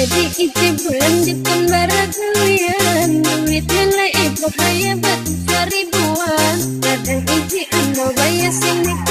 Jadi ite bulan tambara kalian Duit nilai ibu hayat batu seribuan. Kadang isi ambal bayar sini.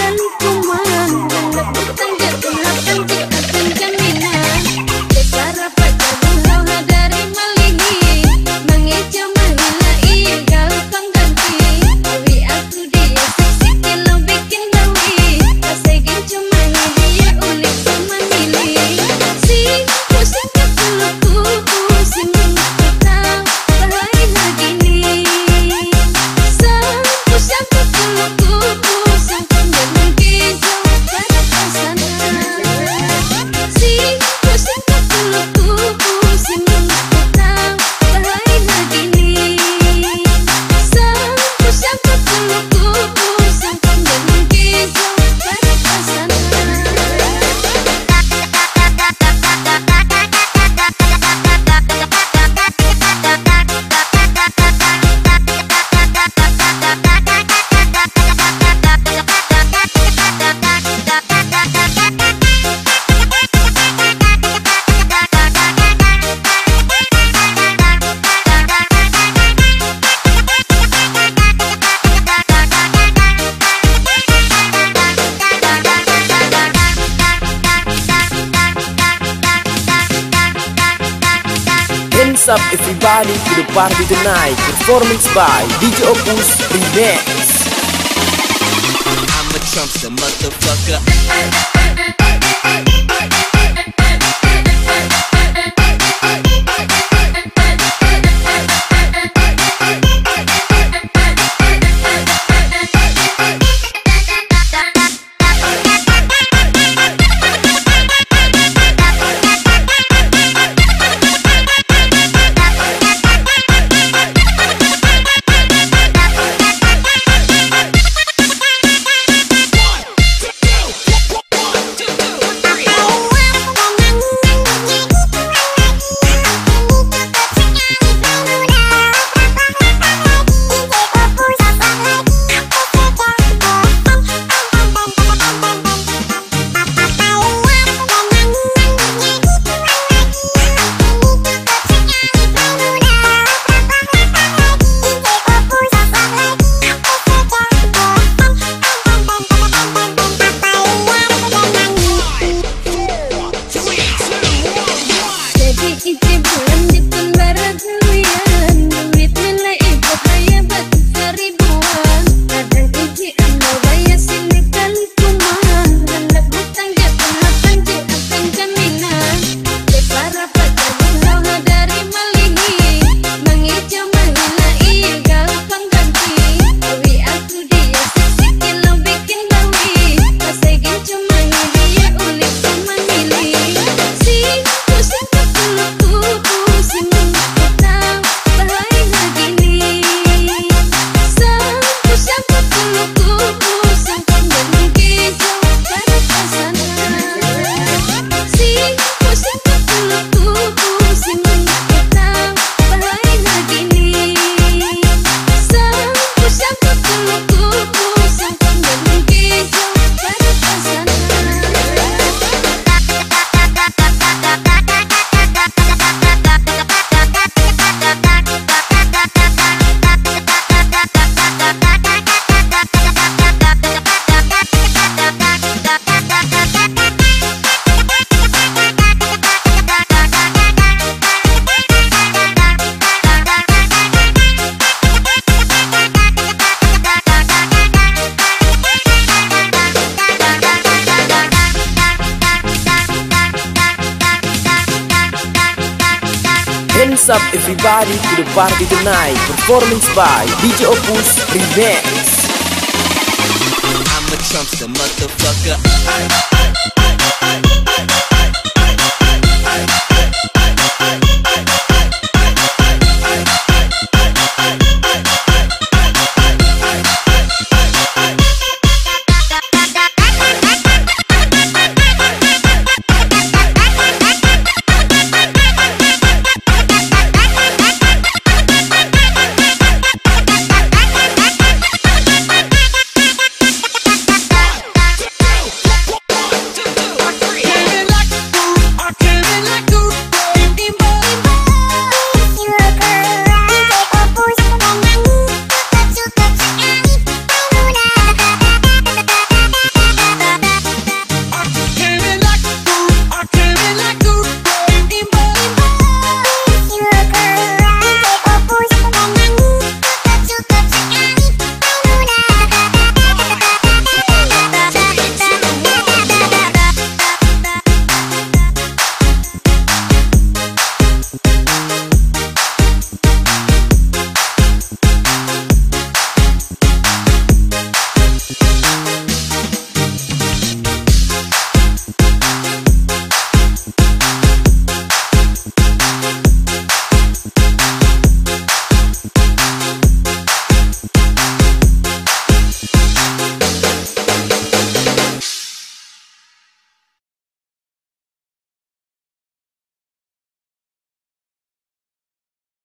up everybody to the party tonight. Performance by DJ Opus Remix. I'm a Trumpster motherfucker. up everybody to the party tonight Performance by DJ Opus Remix I'm a Trumpster motherfucker I, I, I,